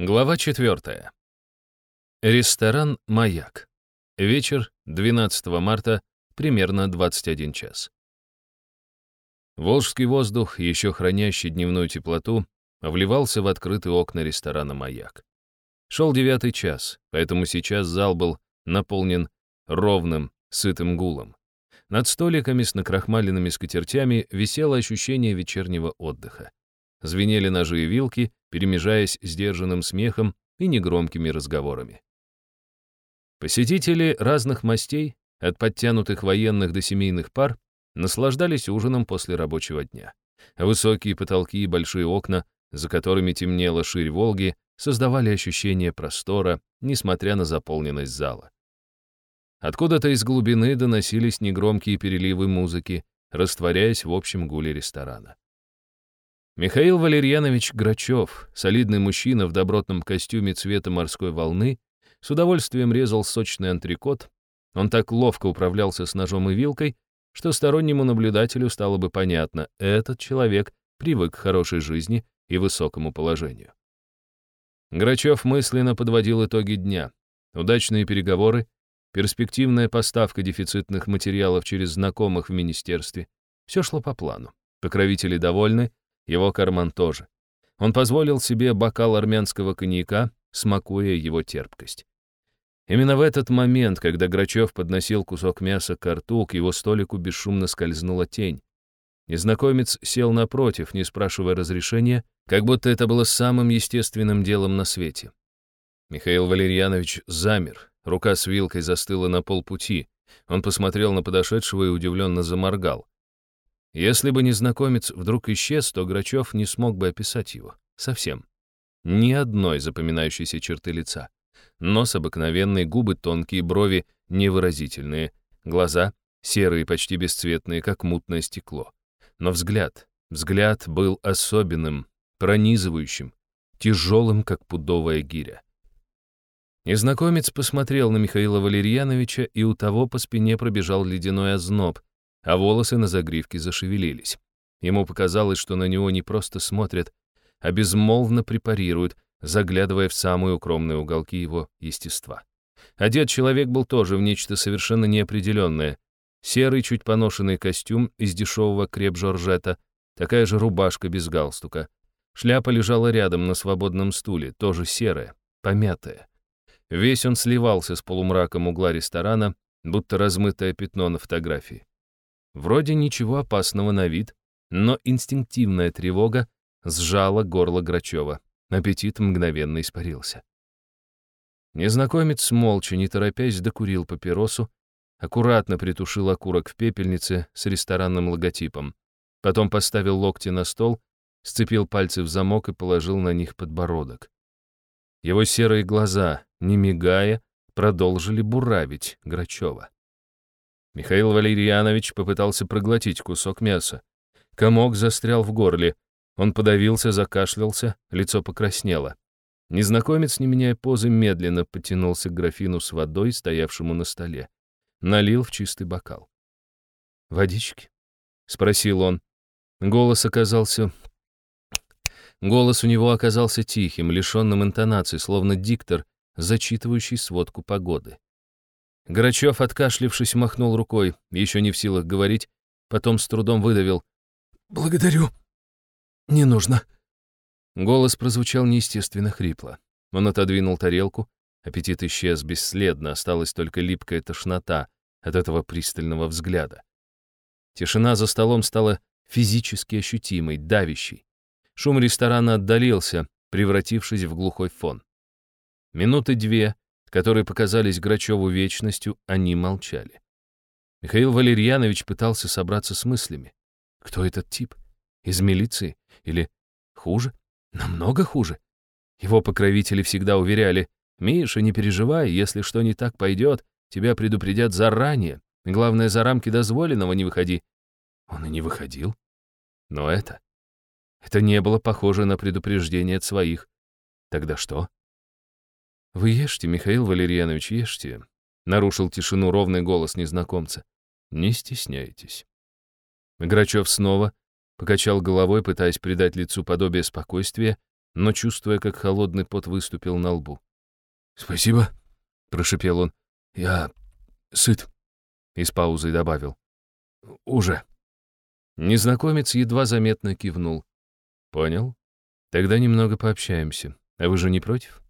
Глава 4. Ресторан «Маяк». Вечер, 12 марта, примерно 21 час. Волжский воздух, еще хранящий дневную теплоту, вливался в открытые окна ресторана «Маяк». Шел девятый час, поэтому сейчас зал был наполнен ровным, сытым гулом. Над столиками с накрахмаленными скатертями висело ощущение вечернего отдыха. Звенели ножи и вилки, перемежаясь сдержанным смехом и негромкими разговорами. Посетители разных мастей, от подтянутых военных до семейных пар, наслаждались ужином после рабочего дня. Высокие потолки и большие окна, за которыми темнела ширь Волги, создавали ощущение простора, несмотря на заполненность зала. Откуда-то из глубины доносились негромкие переливы музыки, растворяясь в общем гуле ресторана. Михаил Валерьянович Грачев, солидный мужчина в добротном костюме цвета морской волны, с удовольствием резал сочный антрикот. Он так ловко управлялся с ножом и вилкой, что стороннему наблюдателю стало бы понятно, этот человек привык к хорошей жизни и высокому положению. Грачев мысленно подводил итоги дня. Удачные переговоры, перспективная поставка дефицитных материалов через знакомых в министерстве. Все шло по плану. Покровители довольны, его карман тоже. Он позволил себе бокал армянского коньяка, смакуя его терпкость. Именно в этот момент, когда Грачев подносил кусок мяса к рту, к его столику бесшумно скользнула тень. Незнакомец сел напротив, не спрашивая разрешения, как будто это было самым естественным делом на свете. Михаил Валерьянович замер, рука с вилкой застыла на полпути. Он посмотрел на подошедшего и удивленно заморгал. Если бы незнакомец вдруг исчез, то Грачев не смог бы описать его. Совсем. Ни одной запоминающейся черты лица. Нос обыкновенный, губы тонкие, брови невыразительные, глаза серые, почти бесцветные, как мутное стекло. Но взгляд, взгляд был особенным, пронизывающим, тяжелым, как пудовая гиря. Незнакомец посмотрел на Михаила Валерьяновича, и у того по спине пробежал ледяной озноб, а волосы на загривке зашевелились. Ему показалось, что на него не просто смотрят, а безмолвно препарируют, заглядывая в самые укромные уголки его естества. Одет человек был тоже в нечто совершенно неопределенное. Серый, чуть поношенный костюм из дешевого креп-жоржета, такая же рубашка без галстука. Шляпа лежала рядом на свободном стуле, тоже серая, помятая. Весь он сливался с полумраком угла ресторана, будто размытое пятно на фотографии. Вроде ничего опасного на вид, но инстинктивная тревога сжала горло Грачева. Аппетит мгновенно испарился. Незнакомец молча, не торопясь, докурил папиросу, аккуратно притушил окурок в пепельнице с ресторанным логотипом. Потом поставил локти на стол, сцепил пальцы в замок и положил на них подбородок. Его серые глаза, не мигая, продолжили буравить Грачева. Михаил Валерьянович попытался проглотить кусок мяса. Комок застрял в горле. Он подавился, закашлялся, лицо покраснело. Незнакомец, не меняя позы, медленно потянулся к графину с водой, стоявшему на столе. Налил в чистый бокал. «Водички?» — спросил он. Голос оказался... Голос у него оказался тихим, лишенным интонации, словно диктор, зачитывающий сводку погоды. Грачев, откашлившись, махнул рукой, еще не в силах говорить, потом с трудом выдавил. «Благодарю. Не нужно». Голос прозвучал неестественно хрипло. Он отодвинул тарелку, аппетит исчез бесследно, осталась только липкая тошнота от этого пристального взгляда. Тишина за столом стала физически ощутимой, давящей. Шум ресторана отдалился, превратившись в глухой фон. Минуты две которые показались Грачеву вечностью, они молчали. Михаил Валерьянович пытался собраться с мыслями. Кто этот тип? Из милиции? Или хуже? Намного хуже? Его покровители всегда уверяли, «Миша, не переживай, если что не так пойдет, тебя предупредят заранее. Главное, за рамки дозволенного не выходи». Он и не выходил. Но это... Это не было похоже на предупреждение от своих. Тогда что? «Вы ешьте, Михаил Валерьянович, ешьте», — нарушил тишину ровный голос незнакомца. «Не стесняйтесь». Грачев снова покачал головой, пытаясь придать лицу подобие спокойствия, но чувствуя, как холодный пот выступил на лбу. «Спасибо», — прошепел он. «Я сыт», — и с паузой добавил. «Уже». Незнакомец едва заметно кивнул. «Понял. Тогда немного пообщаемся. А вы же не против?»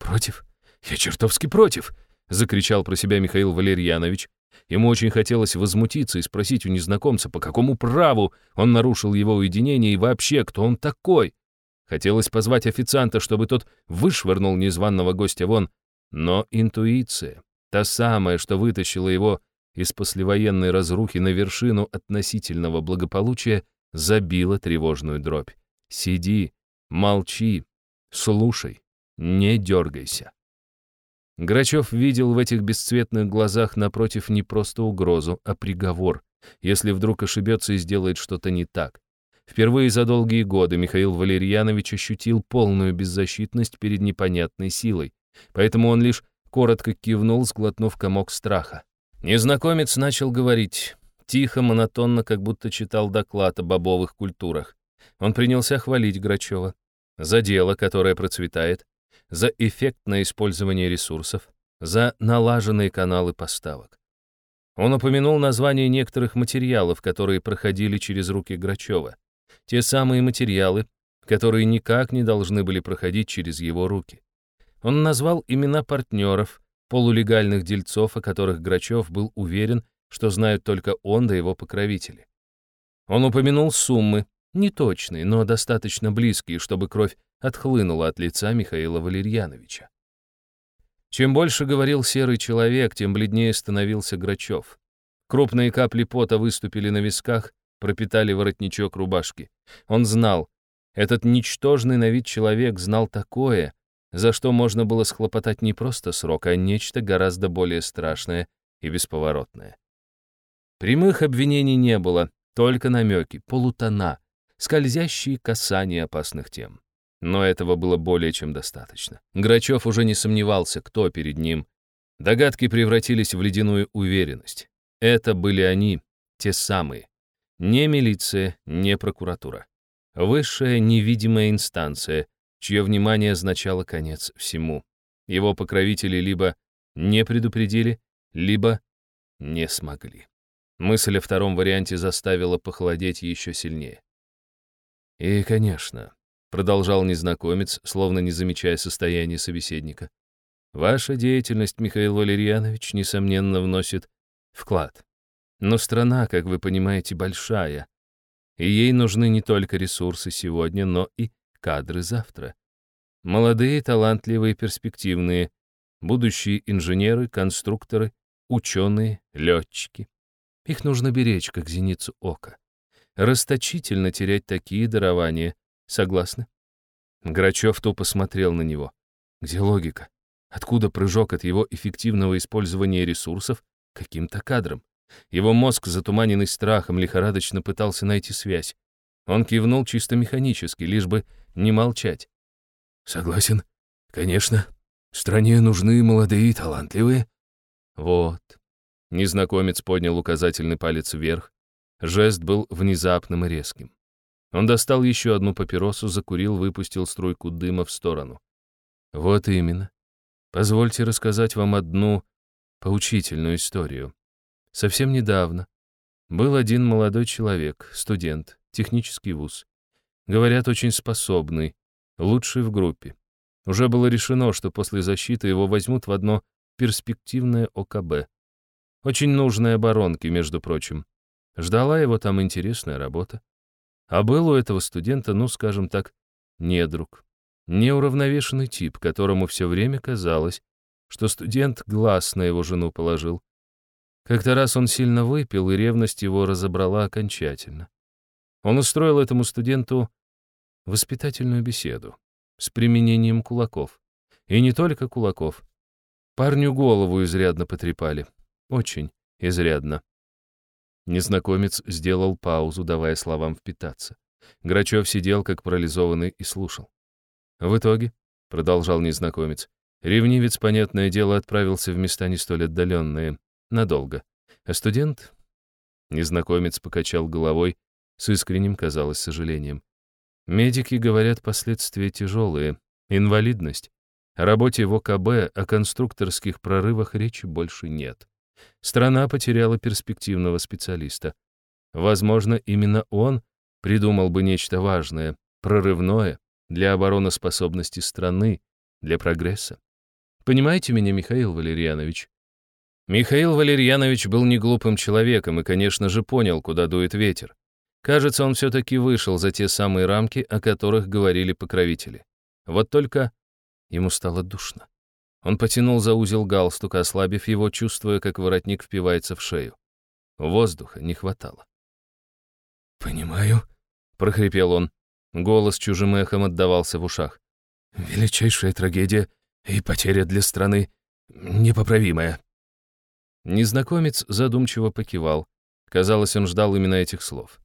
«Против? Я чертовски против!» — закричал про себя Михаил Валерьянович. Ему очень хотелось возмутиться и спросить у незнакомца, по какому праву он нарушил его уединение и вообще, кто он такой. Хотелось позвать официанта, чтобы тот вышвырнул незваного гостя вон, но интуиция, та самая, что вытащила его из послевоенной разрухи на вершину относительного благополучия, забила тревожную дробь. Сиди, молчи, слушай, не дергайся. Грачев видел в этих бесцветных глазах напротив не просто угрозу, а приговор, если вдруг ошибется и сделает что-то не так. Впервые за долгие годы Михаил Валерьянович ощутил полную беззащитность перед непонятной силой, поэтому он лишь коротко кивнул, сглотнув комок страха. Незнакомец начал говорить, тихо, монотонно, как будто читал доклад о бобовых культурах. Он принялся хвалить Грачева за дело, которое процветает, за эффектное использование ресурсов, за налаженные каналы поставок. Он упомянул название некоторых материалов, которые проходили через руки Грачева. Те самые материалы, которые никак не должны были проходить через его руки. Он назвал имена партнеров, полулегальных дельцов, о которых Грачев был уверен, что знают только он да его покровители. Он упомянул суммы, неточные, но достаточно близкие, чтобы кровь отхлынула от лица Михаила Валерьяновича. Чем больше говорил серый человек, тем бледнее становился Грачев. Крупные капли пота выступили на висках, пропитали воротничок рубашки. Он знал, этот ничтожный на вид человек знал такое, за что можно было схлопотать не просто срок, а нечто гораздо более страшное и бесповоротное. Прямых обвинений не было, только намеки, полутона, скользящие касания опасных тем. Но этого было более чем достаточно. Грачев уже не сомневался, кто перед ним. Догадки превратились в ледяную уверенность. Это были они, те самые. Не милиция, не прокуратура. Высшая невидимая инстанция, чье внимание означало конец всему. Его покровители либо не предупредили, либо не смогли. Мысль о втором варианте заставила похолодеть еще сильнее. И, конечно, продолжал незнакомец, словно не замечая состояния собеседника, ваша деятельность, Михаил Валерьянович, несомненно, вносит вклад. Но страна, как вы понимаете, большая, и ей нужны не только ресурсы сегодня, но и кадры завтра. Молодые, талантливые, перспективные, будущие инженеры, конструкторы, ученые, летчики. Их нужно беречь, как зеницу ока. Расточительно терять такие дарования. Согласны? Грачев тупо смотрел на него. Где логика? Откуда прыжок от его эффективного использования ресурсов каким-то кадром? Его мозг, затуманенный страхом, лихорадочно пытался найти связь. Он кивнул чисто механически, лишь бы не молчать. «Согласен. Конечно. Стране нужны молодые и талантливые». «Вот». Незнакомец поднял указательный палец вверх. Жест был внезапным и резким. Он достал еще одну папиросу, закурил, выпустил струйку дыма в сторону. «Вот именно. Позвольте рассказать вам одну поучительную историю. Совсем недавно был один молодой человек, студент, технический вуз. Говорят, очень способный, лучший в группе. Уже было решено, что после защиты его возьмут в одно перспективное ОКБ. Очень нужной оборонке, между прочим. Ждала его там интересная работа. А был у этого студента, ну, скажем так, недруг. Неуравновешенный тип, которому все время казалось, что студент глаз на его жену положил. Как-то раз он сильно выпил, и ревность его разобрала окончательно. Он устроил этому студенту воспитательную беседу с применением кулаков. И не только кулаков. Парню голову изрядно потрепали. Очень изрядно. Незнакомец сделал паузу, давая словам впитаться. Грачев сидел, как парализованный, и слушал. В итоге, — продолжал незнакомец, — ревнивец, понятное дело, отправился в места не столь отдаленные, надолго. А студент... Незнакомец покачал головой с искренним, казалось, сожалением. Медики говорят, последствия тяжелые. Инвалидность. О работе в ОКБ, о конструкторских прорывах речи больше нет. Страна потеряла перспективного специалиста. Возможно, именно он придумал бы нечто важное, прорывное для обороноспособности страны, для прогресса. Понимаете меня, Михаил Валерьянович? Михаил Валерьянович был не глупым человеком и, конечно же, понял, куда дует ветер. Кажется, он все-таки вышел за те самые рамки, о которых говорили покровители. Вот только ему стало душно. Он потянул за узел галстука, ослабив его, чувствуя, как воротник впивается в шею. Воздуха не хватало. «Понимаю», — прохрипел он. Голос чужим эхом отдавался в ушах. «Величайшая трагедия и потеря для страны непоправимая». Незнакомец задумчиво покивал. Казалось, он ждал именно этих слов.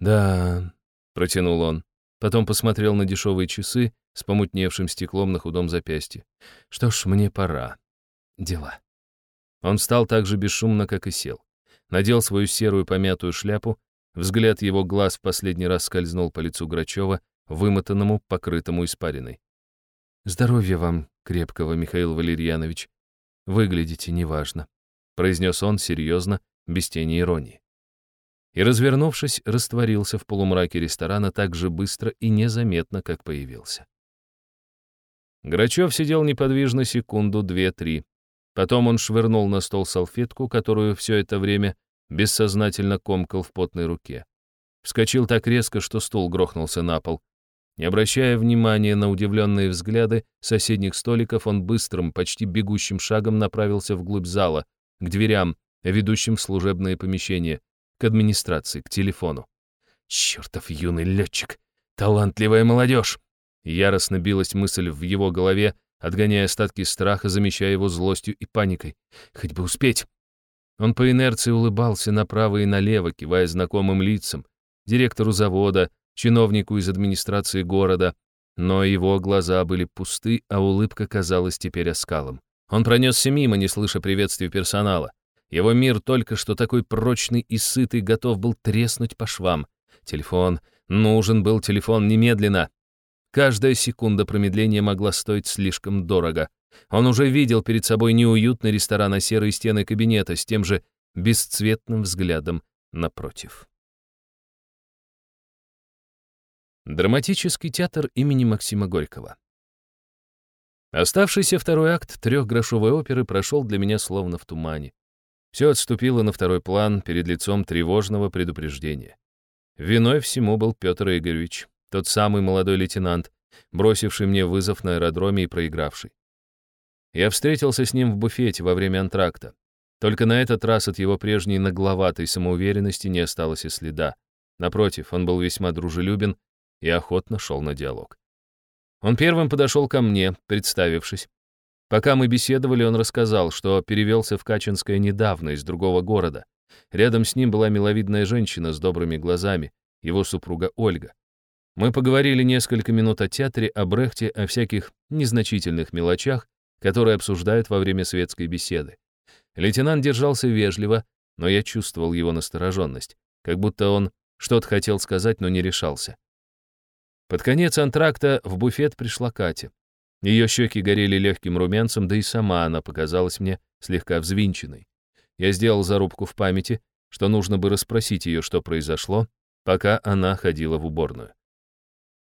«Да», — протянул он. Потом посмотрел на дешевые часы с помутневшим стеклом на худом запястье. «Что ж, мне пора. Дела». Он встал так же бесшумно, как и сел. Надел свою серую помятую шляпу. Взгляд его глаз в последний раз скользнул по лицу Грачева, вымотанному, покрытому испариной. «Здоровья вам крепкого, Михаил Валерьянович. Выглядите неважно», — произнес он серьезно, без тени иронии и, развернувшись, растворился в полумраке ресторана так же быстро и незаметно, как появился. Грачев сидел неподвижно секунду, две-три. Потом он швырнул на стол салфетку, которую все это время бессознательно комкал в потной руке. Вскочил так резко, что стул грохнулся на пол. Не обращая внимания на удивленные взгляды соседних столиков, он быстрым, почти бегущим шагом направился вглубь зала, к дверям, ведущим в служебное помещение, к администрации, к телефону. Чертов юный летчик! Талантливая молодежь! Яростно билась мысль в его голове, отгоняя остатки страха, замещая его злостью и паникой. Хоть бы успеть! Он по инерции улыбался направо и налево, кивая знакомым лицам, директору завода, чиновнику из администрации города, но его глаза были пусты, а улыбка казалась теперь оскалом. Он пронесся мимо, не слыша приветствий персонала. Его мир только что такой прочный и сытый готов был треснуть по швам. Телефон. Нужен был телефон немедленно. Каждая секунда промедления могла стоить слишком дорого. Он уже видел перед собой неуютный ресторан, а серые стены кабинета с тем же бесцветным взглядом напротив. Драматический театр имени Максима Горького. Оставшийся второй акт трехгрошовой оперы прошел для меня словно в тумане. Все отступило на второй план перед лицом тревожного предупреждения. Виной всему был Петр Игоревич, тот самый молодой лейтенант, бросивший мне вызов на аэродроме и проигравший. Я встретился с ним в буфете во время антракта. Только на этот раз от его прежней нагловатой самоуверенности не осталось и следа. Напротив, он был весьма дружелюбен и охотно шел на диалог. Он первым подошел ко мне, представившись, Пока мы беседовали, он рассказал, что перевелся в Качинское недавно, из другого города. Рядом с ним была миловидная женщина с добрыми глазами, его супруга Ольга. Мы поговорили несколько минут о театре, о Брехте, о всяких незначительных мелочах, которые обсуждают во время светской беседы. Лейтенант держался вежливо, но я чувствовал его настороженность, как будто он что-то хотел сказать, но не решался. Под конец антракта в буфет пришла Катя. Ее щеки горели легким румянцем, да и сама она показалась мне слегка взвинченной. Я сделал зарубку в памяти, что нужно бы расспросить ее, что произошло, пока она ходила в уборную.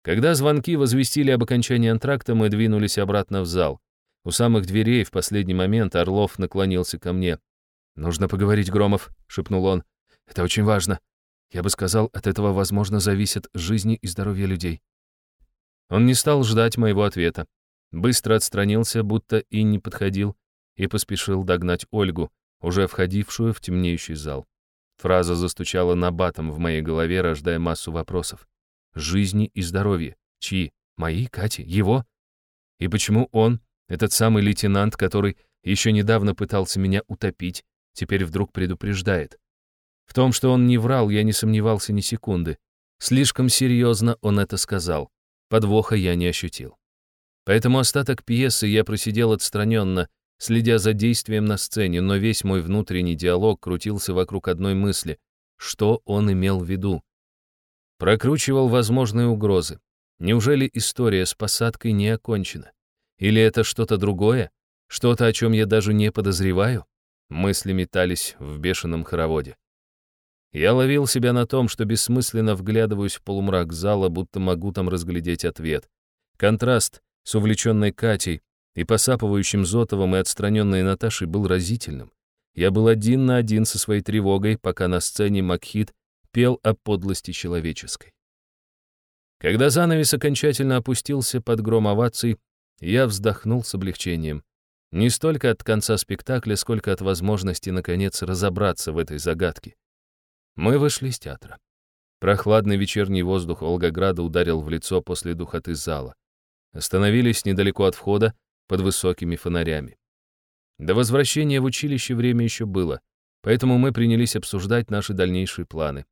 Когда звонки возвестили об окончании антракта, мы двинулись обратно в зал. У самых дверей в последний момент Орлов наклонился ко мне. «Нужно поговорить, Громов», — шепнул он. «Это очень важно. Я бы сказал, от этого, возможно, зависят жизни и здоровье людей». Он не стал ждать моего ответа. Быстро отстранился, будто и не подходил, и поспешил догнать Ольгу, уже входившую в темнеющий зал. Фраза застучала набатом в моей голове, рождая массу вопросов. Жизни и здоровье. Чьи? Мои, Кати? Его? И почему он, этот самый лейтенант, который еще недавно пытался меня утопить, теперь вдруг предупреждает? В том, что он не врал, я не сомневался ни секунды. Слишком серьезно он это сказал. Подвоха я не ощутил. Поэтому остаток пьесы я просидел отстраненно, следя за действием на сцене, но весь мой внутренний диалог крутился вокруг одной мысли. Что он имел в виду? Прокручивал возможные угрозы. Неужели история с посадкой не окончена? Или это что-то другое? Что-то, о чем я даже не подозреваю? Мысли метались в бешеном хороводе. Я ловил себя на том, что бессмысленно вглядываюсь в полумрак зала, будто могу там разглядеть ответ. Контраст с увлеченной Катей и посапывающим Зотовым и отстраненной Наташей был разительным. Я был один на один со своей тревогой, пока на сцене Макхит пел о подлости человеческой. Когда занавес окончательно опустился под гром оваций, я вздохнул с облегчением. Не столько от конца спектакля, сколько от возможности, наконец, разобраться в этой загадке. Мы вышли из театра. Прохладный вечерний воздух Волгограда ударил в лицо после духоты зала. Остановились недалеко от входа, под высокими фонарями. До возвращения в училище время еще было, поэтому мы принялись обсуждать наши дальнейшие планы.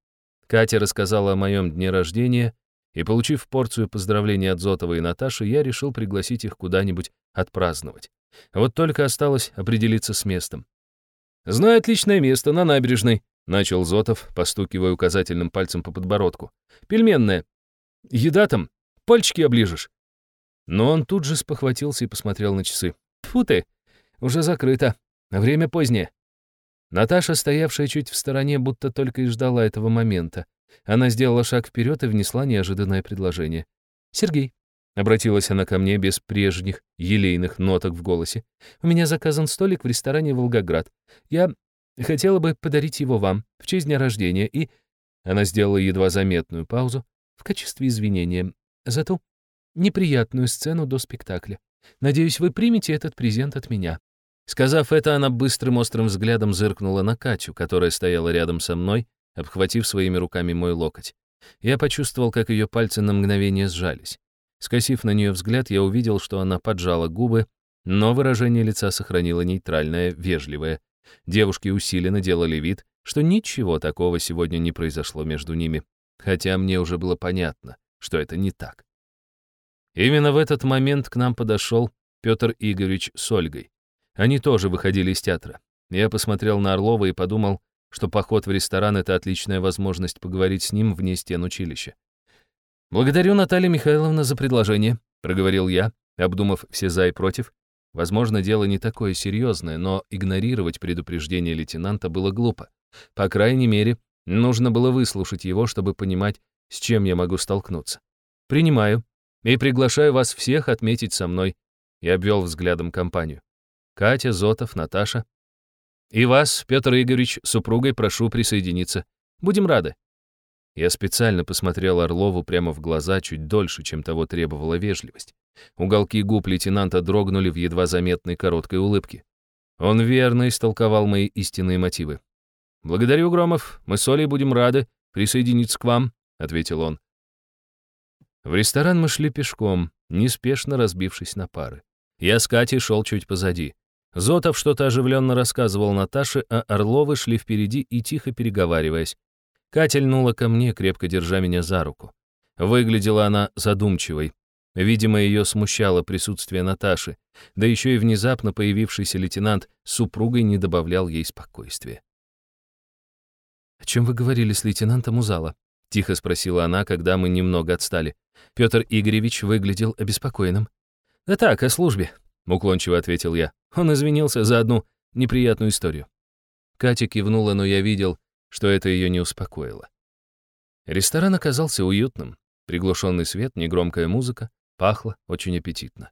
Катя рассказала о моем дне рождения, и, получив порцию поздравлений от Зотова и Наташи, я решил пригласить их куда-нибудь отпраздновать. Вот только осталось определиться с местом. «Знаю отличное место, на набережной», — начал Зотов, постукивая указательным пальцем по подбородку. «Пельменная. Еда там. Пальчики оближешь». Но он тут же спохватился и посмотрел на часы. «Тьфу ты! Уже закрыто. Время позднее». Наташа, стоявшая чуть в стороне, будто только и ждала этого момента. Она сделала шаг вперед и внесла неожиданное предложение. «Сергей», — обратилась она ко мне без прежних елейных ноток в голосе, «у меня заказан столик в ресторане «Волгоград». Я хотела бы подарить его вам в честь дня рождения и...» Она сделала едва заметную паузу в качестве извинения за ту неприятную сцену до спектакля. Надеюсь, вы примете этот презент от меня». Сказав это, она быстрым острым взглядом зыркнула на Катю, которая стояла рядом со мной, обхватив своими руками мой локоть. Я почувствовал, как ее пальцы на мгновение сжались. Скосив на нее взгляд, я увидел, что она поджала губы, но выражение лица сохранило нейтральное, вежливое. Девушки усиленно делали вид, что ничего такого сегодня не произошло между ними, хотя мне уже было понятно, что это не так. Именно в этот момент к нам подошел Петр Игоревич с Ольгой. Они тоже выходили из театра. Я посмотрел на Орлова и подумал, что поход в ресторан — это отличная возможность поговорить с ним вне стен училища. «Благодарю, Наталья Михайловна, за предложение», — проговорил я, обдумав все «за» и «против». Возможно, дело не такое серьезное, но игнорировать предупреждение лейтенанта было глупо. По крайней мере, нужно было выслушать его, чтобы понимать, с чем я могу столкнуться. «Принимаю», и приглашаю вас всех отметить со мной». Я обвел взглядом компанию. Катя, Зотов, Наташа. И вас, Петр Игоревич, супругой прошу присоединиться. Будем рады. Я специально посмотрел Орлову прямо в глаза чуть дольше, чем того требовала вежливость. Уголки губ лейтенанта дрогнули в едва заметной короткой улыбке. Он верно истолковал мои истинные мотивы. «Благодарю, Громов, мы с Олей будем рады присоединиться к вам», — ответил он. В ресторан мы шли пешком, неспешно разбившись на пары. Я с Катей шел чуть позади. Зотов что-то оживленно рассказывал Наташе, а Орловы шли впереди и тихо переговариваясь. Катя льнула ко мне, крепко держа меня за руку. Выглядела она задумчивой. Видимо, ее смущало присутствие Наташи, да еще и внезапно появившийся лейтенант с супругой не добавлял ей спокойствия. «О чем вы говорили с лейтенантом у зала?» — тихо спросила она, когда мы немного отстали. Петр Игоревич выглядел обеспокоенным. «Да так, о службе», — уклончиво ответил я. Он извинился за одну неприятную историю. Катя кивнула, но я видел, что это ее не успокоило. Ресторан оказался уютным. Приглушенный свет, негромкая музыка, пахло очень аппетитно.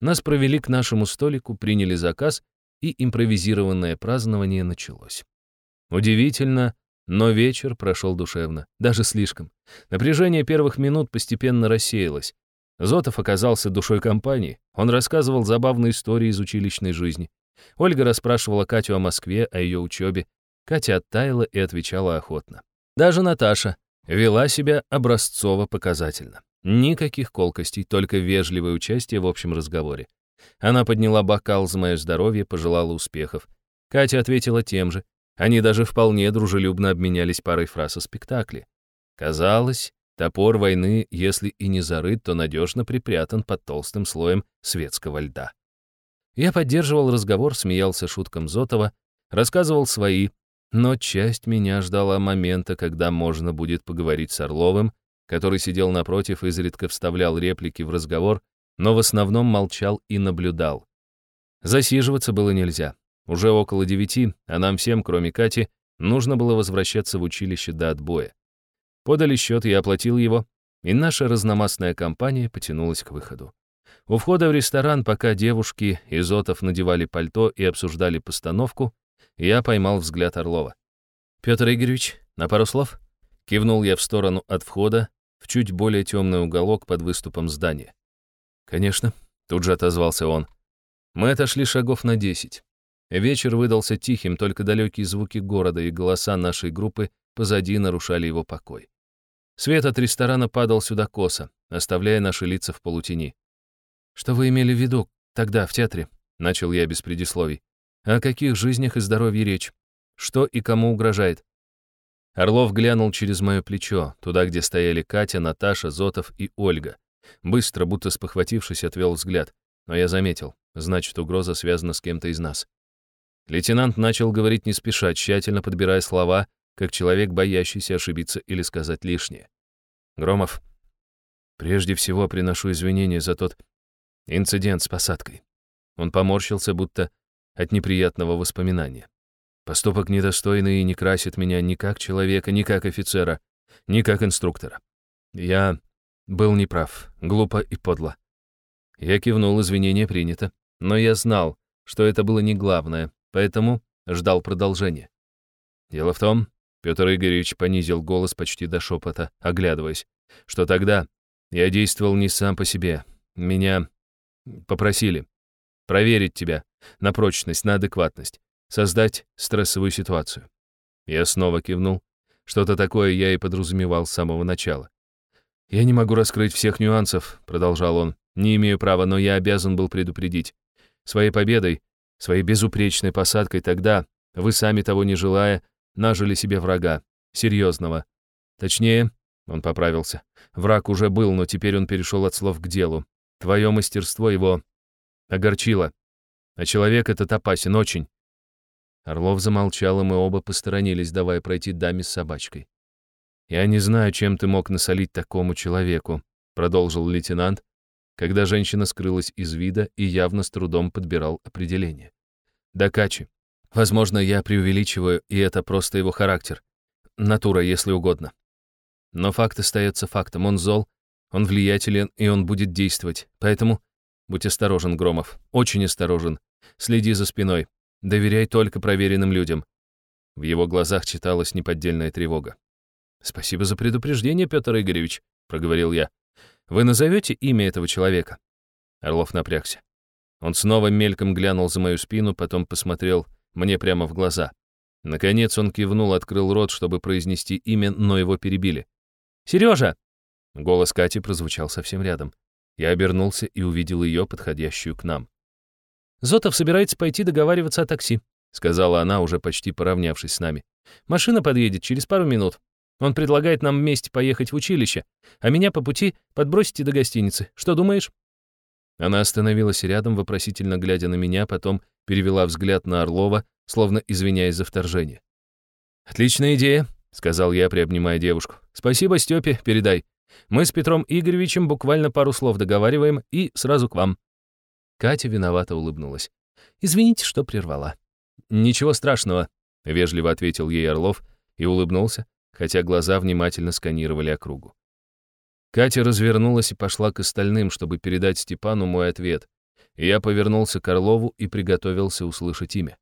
Нас провели к нашему столику, приняли заказ, и импровизированное празднование началось. Удивительно, но вечер прошел душевно, даже слишком. Напряжение первых минут постепенно рассеялось. Зотов оказался душой компании. Он рассказывал забавные истории из училищной жизни. Ольга расспрашивала Катю о Москве, о ее учебе. Катя оттаяла и отвечала охотно. Даже Наташа вела себя образцово-показательно. Никаких колкостей, только вежливое участие в общем разговоре. Она подняла бокал за мое здоровье, пожелала успехов. Катя ответила тем же, они даже вполне дружелюбно обменялись парой фраз о спектакле. Казалось, топор войны, если и не зарыт, то надежно припрятан под толстым слоем светского льда. Я поддерживал разговор, смеялся шуткам Зотова, рассказывал свои, Но часть меня ждала момента, когда можно будет поговорить с Орловым, который сидел напротив, изредка вставлял реплики в разговор, но в основном молчал и наблюдал. Засиживаться было нельзя. Уже около девяти, а нам всем, кроме Кати, нужно было возвращаться в училище до отбоя. Подали счет, я оплатил его, и наша разномастная компания потянулась к выходу. У входа в ресторан, пока девушки Изотов надевали пальто и обсуждали постановку, я поймал взгляд Орлова. «Петр Игоревич, на пару слов?» Кивнул я в сторону от входа, в чуть более темный уголок под выступом здания. «Конечно», — тут же отозвался он. Мы отошли шагов на десять. Вечер выдался тихим, только далекие звуки города и голоса нашей группы позади нарушали его покой. Свет от ресторана падал сюда косо, оставляя наши лица в полутени. «Что вы имели в виду тогда в театре?» — начал я без предисловий. «О каких жизнях и здоровье речь? Что и кому угрожает?» Орлов глянул через мое плечо, туда, где стояли Катя, Наташа, Зотов и Ольга. Быстро, будто спохватившись, отвел взгляд. Но я заметил, значит, угроза связана с кем-то из нас. Лейтенант начал говорить не спеша, тщательно подбирая слова, как человек, боящийся ошибиться или сказать лишнее. «Громов, прежде всего приношу извинения за тот Инцидент с посадкой. Он поморщился, будто от неприятного воспоминания. Поступок недостойный и не красит меня ни как человека, ни как офицера, ни как инструктора. Я был неправ, глупо и подло. Я кивнул, извинения принято, но я знал, что это было не главное, поэтому ждал продолжения. Дело в том, Петр Игоревич понизил голос почти до шепота, оглядываясь, что тогда я действовал не сам по себе. Меня Попросили. Проверить тебя на прочность, на адекватность. Создать стрессовую ситуацию. Я снова кивнул. Что-то такое я и подразумевал с самого начала. «Я не могу раскрыть всех нюансов», — продолжал он. «Не имею права, но я обязан был предупредить. Своей победой, своей безупречной посадкой тогда, вы сами того не желая, нажили себе врага. Серьезного. Точнее, он поправился. Враг уже был, но теперь он перешел от слов к делу. Твое мастерство его огорчило. А человек этот опасен очень. Орлов замолчал, и мы оба посторонились, давая пройти даме с собачкой. «Я не знаю, чем ты мог насолить такому человеку», — продолжил лейтенант, когда женщина скрылась из вида и явно с трудом подбирал определение. «Да, Качи. Возможно, я преувеличиваю, и это просто его характер. Натура, если угодно. Но факт остается фактом. Он зол, он влиятелен, и он будет действовать. Поэтому будь осторожен, Громов. Очень осторожен. Следи за спиной. Доверяй только проверенным людям. В его глазах читалась неподдельная тревога. «Спасибо за предупреждение, Петр Игоревич», — проговорил я. «Вы назовете имя этого человека?» Орлов напрягся. Он снова мельком глянул за мою спину, потом посмотрел мне прямо в глаза. Наконец он кивнул, открыл рот, чтобы произнести имя, но его перебили. «Сережа!» Голос Кати прозвучал совсем рядом. Я обернулся и увидел ее, подходящую к нам. «Зотов собирается пойти договариваться о такси», — сказала она, уже почти поравнявшись с нами. «Машина подъедет через пару минут. Он предлагает нам вместе поехать в училище, а меня по пути подбросите до гостиницы. Что думаешь?» Она остановилась рядом, вопросительно глядя на меня, потом перевела взгляд на Орлова, словно извиняясь за вторжение. «Отличная идея», — сказал я, приобнимая девушку. «Спасибо, Степе, передай. Мы с Петром Игоревичем буквально пару слов договариваем и сразу к вам». Катя виновато улыбнулась. «Извините, что прервала». «Ничего страшного», — вежливо ответил ей Орлов и улыбнулся, хотя глаза внимательно сканировали округу. Катя развернулась и пошла к остальным, чтобы передать Степану мой ответ. И я повернулся к Орлову и приготовился услышать имя.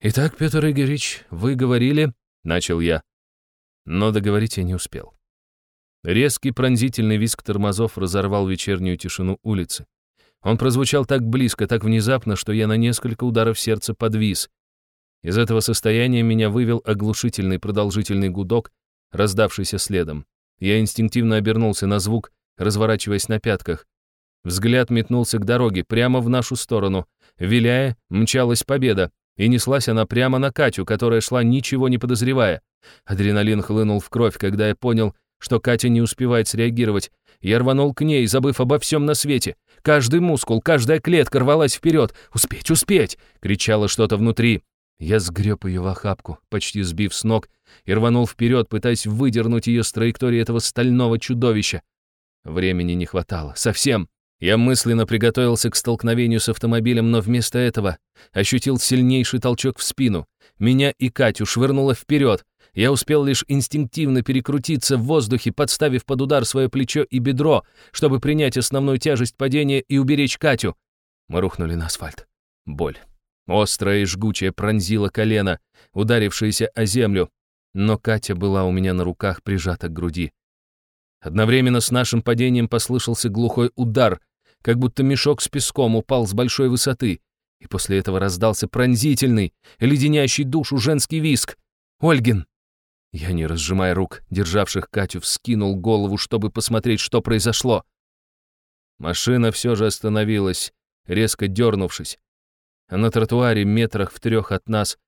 «Итак, Петр Игоревич, вы говорили...» — начал я. Но договорить я не успел. Резкий пронзительный визг тормозов разорвал вечернюю тишину улицы. Он прозвучал так близко, так внезапно, что я на несколько ударов сердца подвис. Из этого состояния меня вывел оглушительный продолжительный гудок, раздавшийся следом. Я инстинктивно обернулся на звук, разворачиваясь на пятках. Взгляд метнулся к дороге, прямо в нашу сторону. Виляя, мчалась победа, и неслась она прямо на Катю, которая шла ничего не подозревая. Адреналин хлынул в кровь, когда я понял, что Катя не успевает среагировать. Я рванул к ней, забыв обо всем на свете. Каждый мускул, каждая клетка рвалась вперед. «Успеть, успеть!» — кричало что-то внутри. Я сгреб ее в охапку, почти сбив с ног, и рванул вперед, пытаясь выдернуть ее с траектории этого стального чудовища. Времени не хватало. Совсем. Я мысленно приготовился к столкновению с автомобилем, но вместо этого ощутил сильнейший толчок в спину. Меня и Катю швырнуло вперед. Я успел лишь инстинктивно перекрутиться в воздухе, подставив под удар свое плечо и бедро, чтобы принять основную тяжесть падения и уберечь Катю. Мы рухнули на асфальт. Боль. Острая и жгучая пронзила колено, ударившееся о землю. Но Катя была у меня на руках, прижата к груди. Одновременно с нашим падением послышался глухой удар, как будто мешок с песком упал с большой высоты, и после этого раздался пронзительный, леденящий душу женский виск. «Ольгин!» Я, не разжимая рук, державших Катю, вскинул голову, чтобы посмотреть, что произошло. Машина все же остановилась, резко дернувшись, а на тротуаре метрах в трех от нас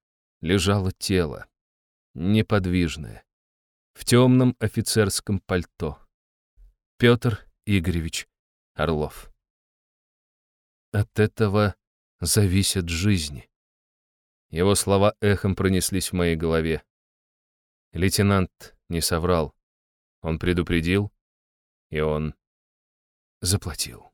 лежало тело, неподвижное, в темном офицерском пальто. Петр Игоревич Орлов. От этого зависят жизни. Его слова эхом пронеслись в моей голове. Лейтенант не соврал. Он предупредил, и он заплатил.